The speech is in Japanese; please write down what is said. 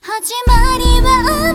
始まりは